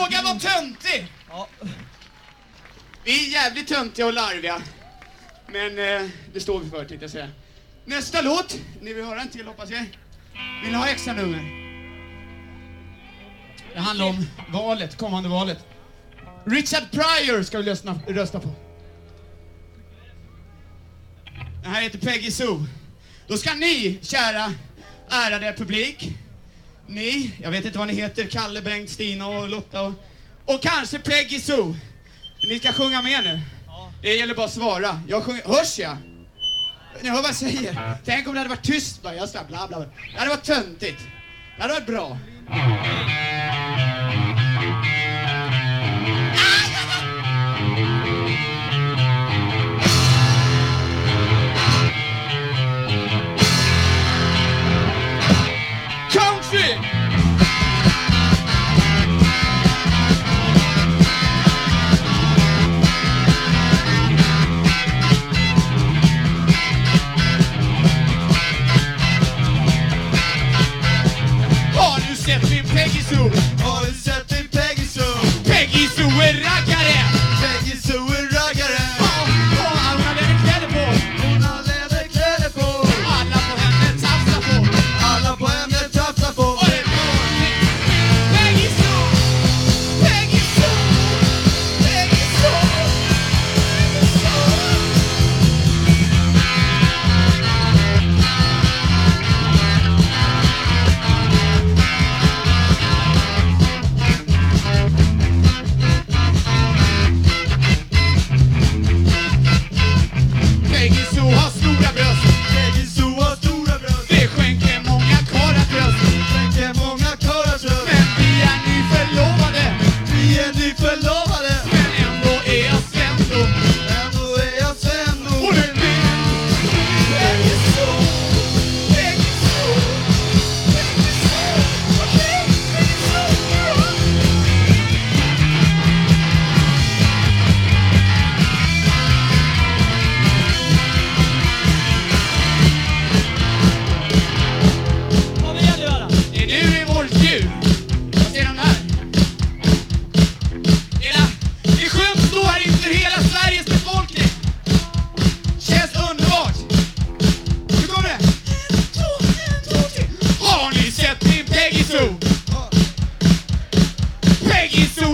våga vara töntig! Ja. Vi är jävligt töntiga och larviga. Men eh, det står vi för tänkte jag säga. Nästa låt, ni vill höra en till hoppas jag. Vill ni ha extra nummer? Det handlar om valet, kommande valet. Richard Pryor ska vi lyssna, rösta på. Det här heter Peggy Sue. Då ska ni, kära ärade publik, ni, jag vet inte vad ni heter, Kalle, Bengt, Stina och Lotta och, och kanske Peggy Sue. Ni ska sjunga med nu. Det gäller bara att svara. Jag sjunger, hörs jag? Ni hör vad jag säger. Tänk om det hade varit tyst bara, jag står bla bla bla. Det hade varit töntigt. Det hade varit bra. make it. is to